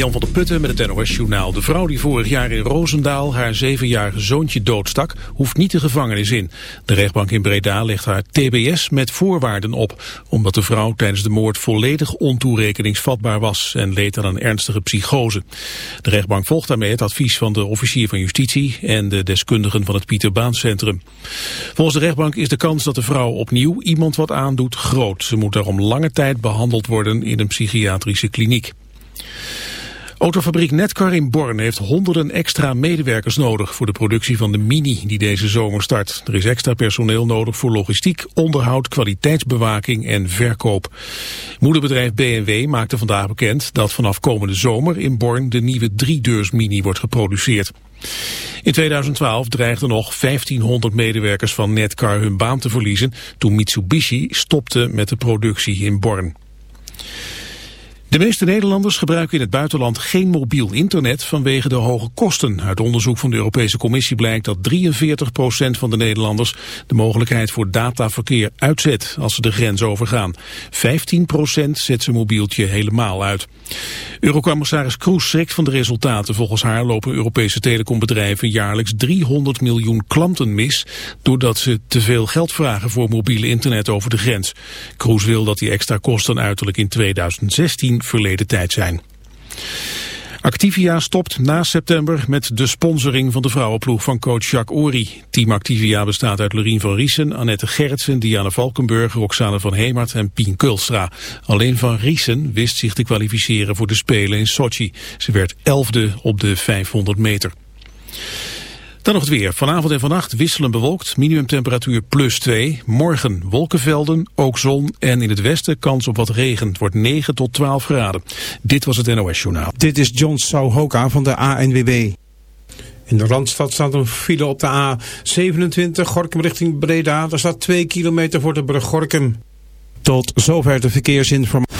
Jan van der Putten met het NOS-journaal. De vrouw die vorig jaar in Roosendaal haar zevenjarige zoontje doodstak... hoeft niet de gevangenis in. De rechtbank in Breda legt haar TBS met voorwaarden op... omdat de vrouw tijdens de moord volledig ontoerekeningsvatbaar was... en leed aan een ernstige psychose. De rechtbank volgt daarmee het advies van de officier van justitie... en de deskundigen van het Pieter Baan Centrum. Volgens de rechtbank is de kans dat de vrouw opnieuw iemand wat aandoet groot. Ze moet daarom lange tijd behandeld worden in een psychiatrische kliniek. Autofabriek Netcar in Born heeft honderden extra medewerkers nodig voor de productie van de Mini die deze zomer start. Er is extra personeel nodig voor logistiek, onderhoud, kwaliteitsbewaking en verkoop. Moederbedrijf BMW maakte vandaag bekend dat vanaf komende zomer in Born de nieuwe driedeurs Mini wordt geproduceerd. In 2012 dreigden nog 1500 medewerkers van Netcar hun baan te verliezen toen Mitsubishi stopte met de productie in Born. De meeste Nederlanders gebruiken in het buitenland geen mobiel internet vanwege de hoge kosten. Uit onderzoek van de Europese Commissie blijkt dat 43% van de Nederlanders de mogelijkheid voor dataverkeer uitzet als ze de grens overgaan. 15% zet zijn mobieltje helemaal uit. Eurocommissaris Kroes schrikt van de resultaten. Volgens haar lopen Europese telecombedrijven jaarlijks 300 miljoen klanten mis doordat ze te veel geld vragen voor mobiele internet over de grens. Kroes wil dat die extra kosten uiterlijk in 2016 verleden tijd zijn. Activia stopt na september met de sponsoring van de vrouwenploeg van coach Jacques Ory. Team Activia bestaat uit Lorien van Riesen, Annette Gerritsen, Diana Valkenburg, Roxane van Hemert en Pien Kulstra. Alleen van Riesen wist zich te kwalificeren voor de Spelen in Sochi. Ze werd elfde op de 500 meter. Dan nog het weer. Vanavond en vannacht wisselen bewolkt. Minimumtemperatuur plus 2. Morgen wolkenvelden, ook zon en in het westen kans op wat regen. Het wordt 9 tot 12 graden. Dit was het NOS Journaal. Dit is John Souhoka van de ANWB. In de Randstad staat een file op de A27 Gorkum richting Breda. Daar staat 2 kilometer voor de brug Gorkum. Tot zover de verkeersinformatie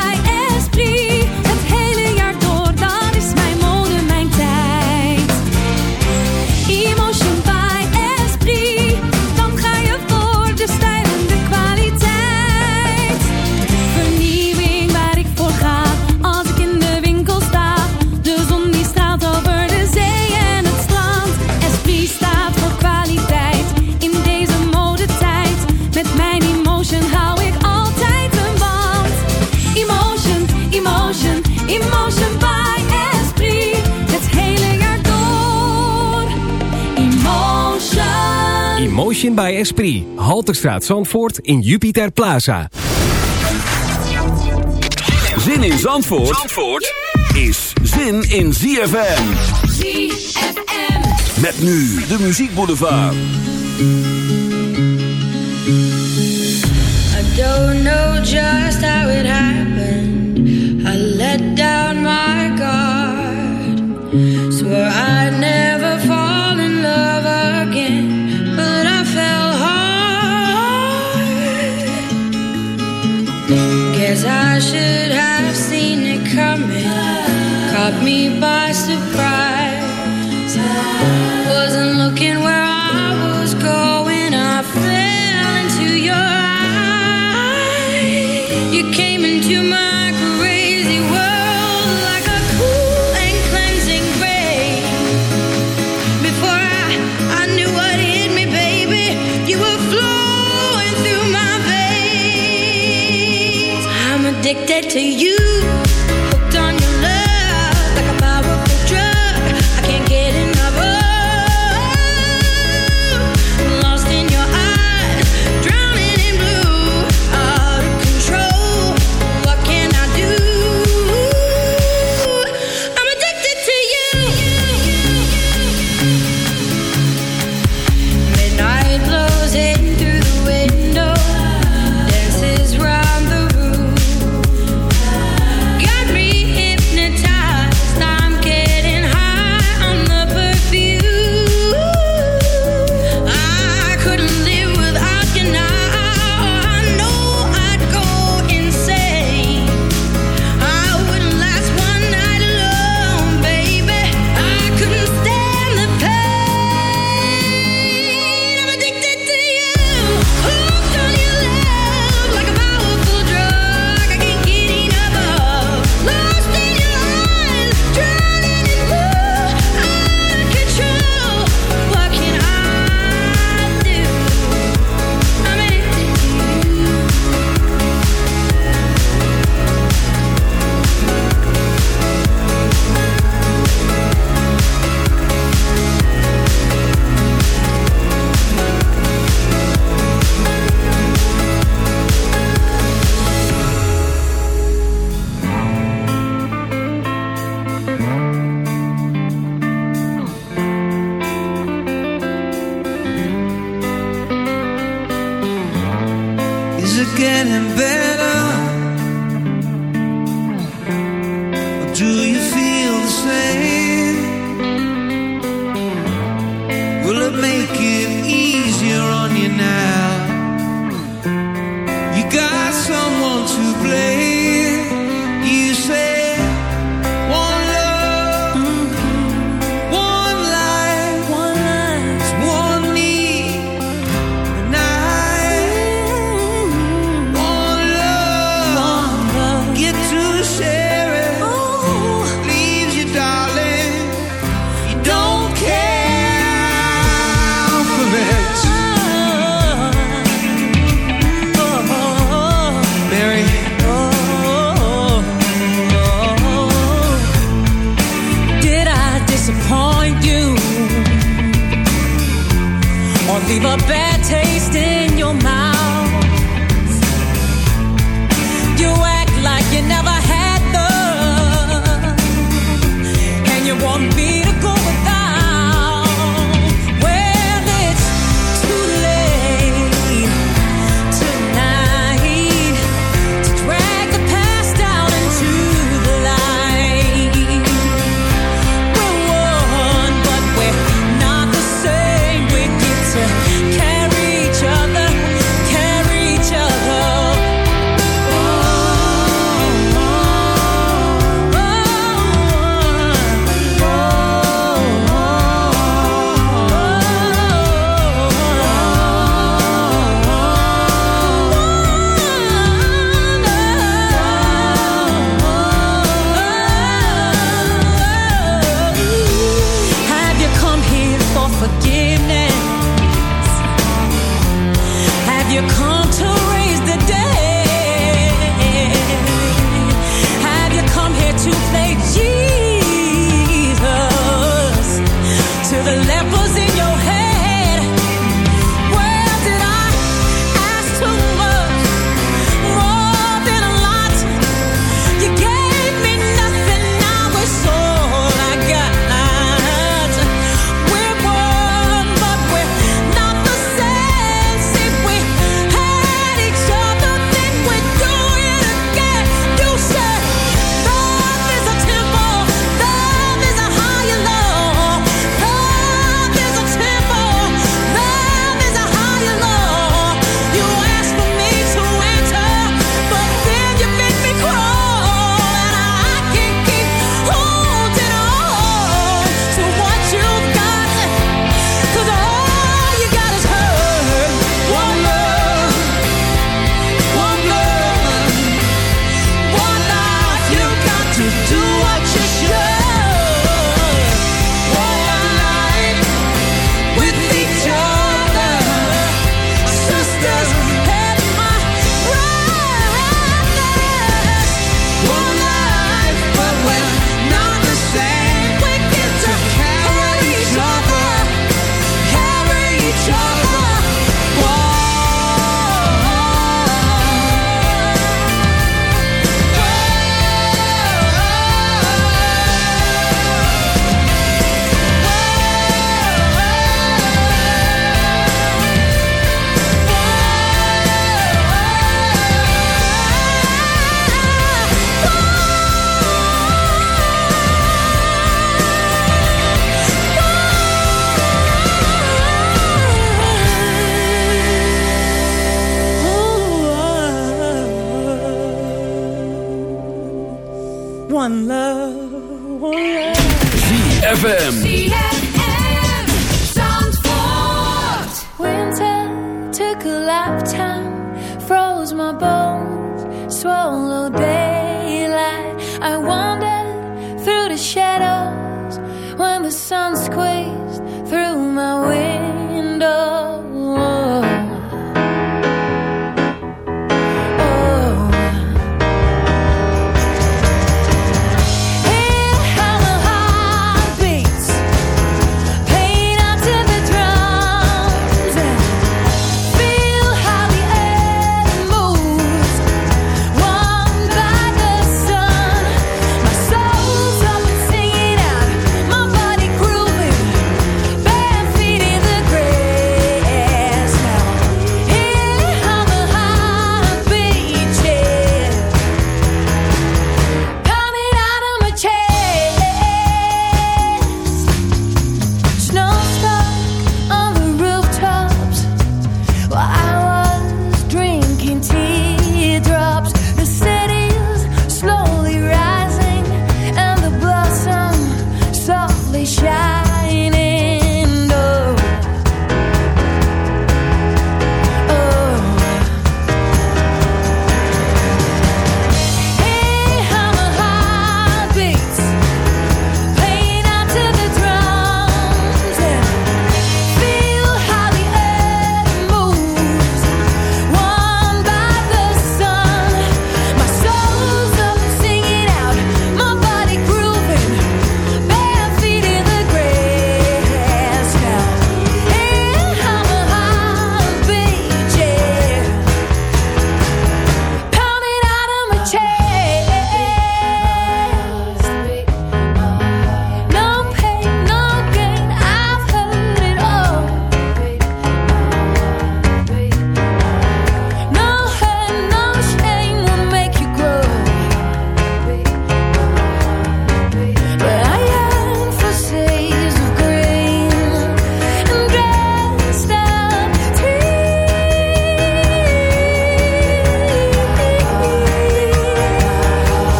bij by Esprit. Halterstraat Zandvoort in Jupiter Plaza. Zin in Zandvoort, Zandvoort is zin in ZFM. ZFM. Met nu de muziekboulevard. I don't know just how it happened. should have seen it coming. Caught me by surprise. Wasn't looking where I was going. I fell into your eyes. You came into my addicted to you. and better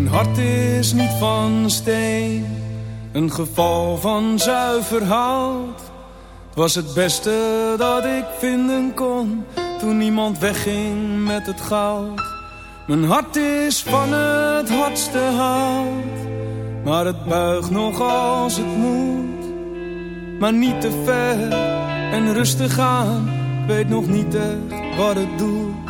Mijn hart is niet van steen, een geval van zuiver hout. Het was het beste dat ik vinden kon, toen niemand wegging met het goud. Mijn hart is van het hardste hout, maar het buigt nog als het moet. Maar niet te ver en rustig aan, weet nog niet echt wat het doet.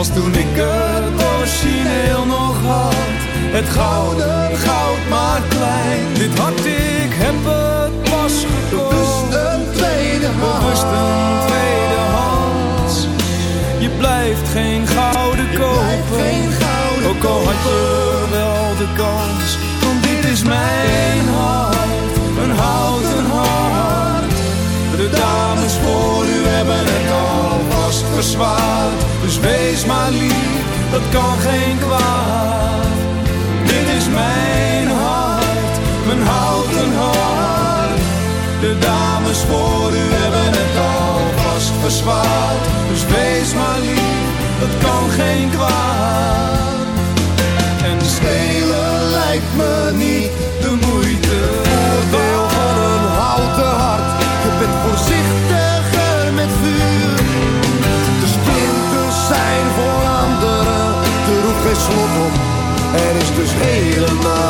Als toen ik het origineel nog had. Het gouden goud maar klein. Dit hart ik heb het pas gekocht. Dus een tweede hand. Bewust een tweede hand. Je blijft geen gouden je kopen geen gouden Ook al had je wel de kans. Want dit is mijn hart. Een houten hart. De dames voor u verzwaard. Dus wees maar lief, dat kan geen kwaad. Dit is mijn hart, mijn houten hart. De dames voor u hebben het alvast verzwaard. Dus wees maar lief, dat kan geen kwaad. Dus helemaal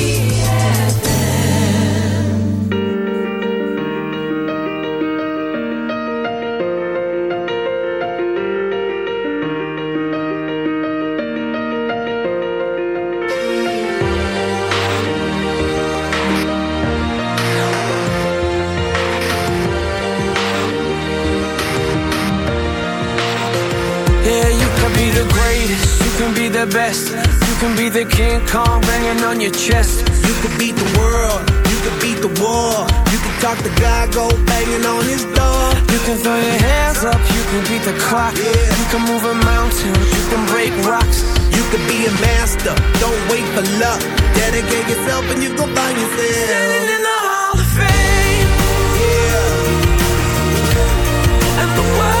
Can be the King Kong banging on your chest. You could beat the world, you could beat the war. You could talk to God, go banging on his door. You can throw your hands up, you can beat the clock. Yeah. You can move a mountain, you can break rocks. You could be a master, don't wait for luck. Dedicate yourself and you go find yourself. Standing in the Hall of Fame, Yeah, and the world's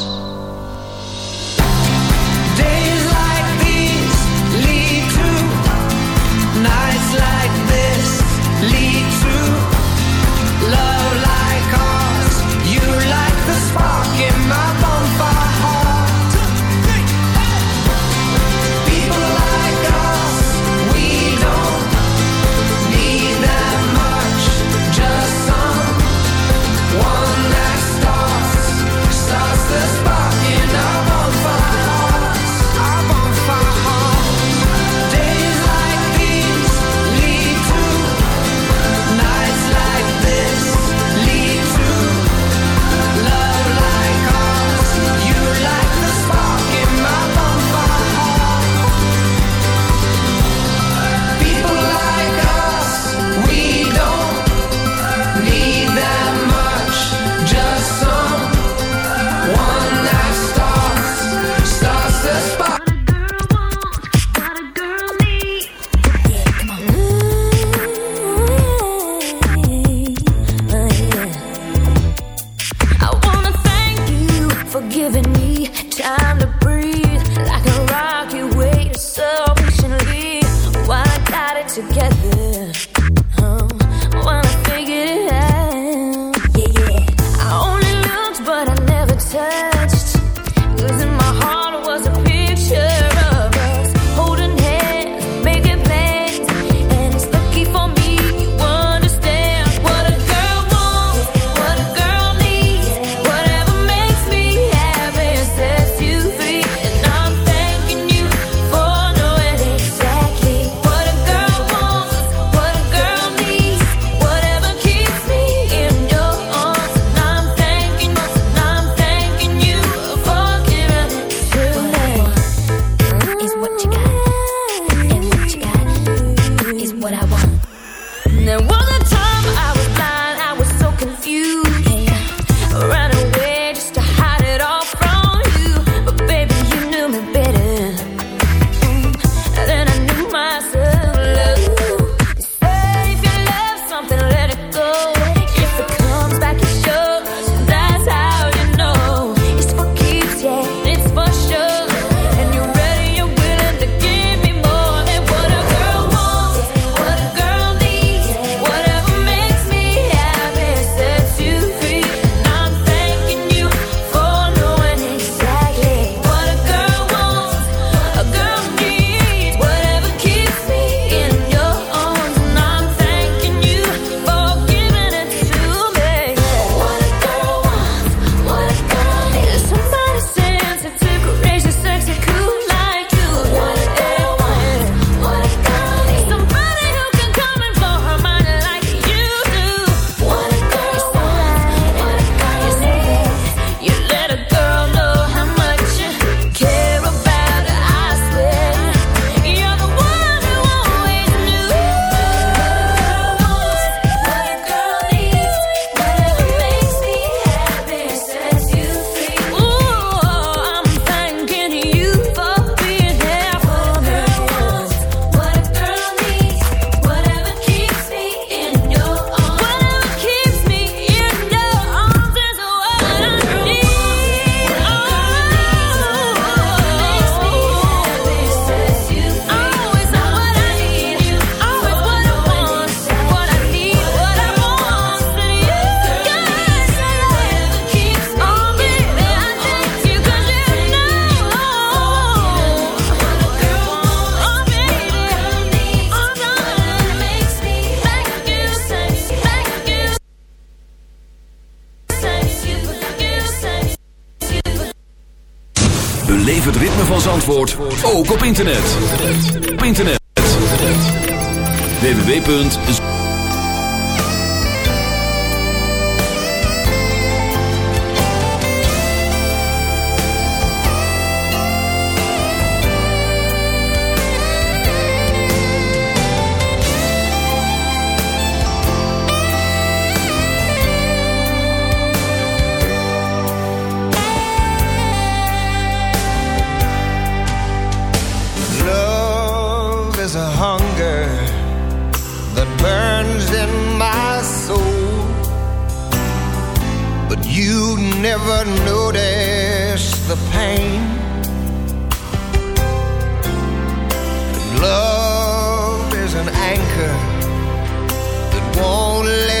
for giving me time to breathe like a rocky way to so patiently. Why I got it together. www.zfm.nl. you never notice the pain. Love is an anchor that won't let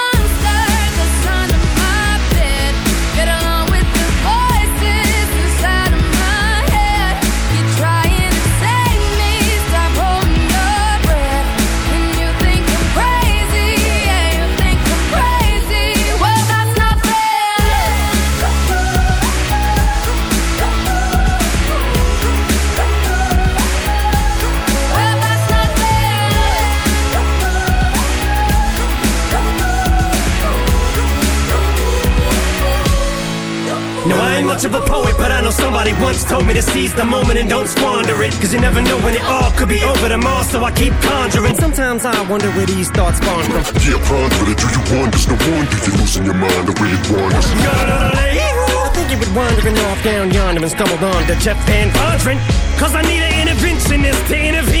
much of a poet, but I know somebody once told me to seize the moment and don't squander it. Cause you never know when it all could be over tomorrow, so I keep conjuring. Sometimes I wonder where these thoughts spawn from. Yeah, ponder it, do you wonder? No wonder you're losing your mind, I really wonder. I think you would wandering off down yonder and stumbled on to Jeff Van Vondren. Cause I need an interventionist to intervene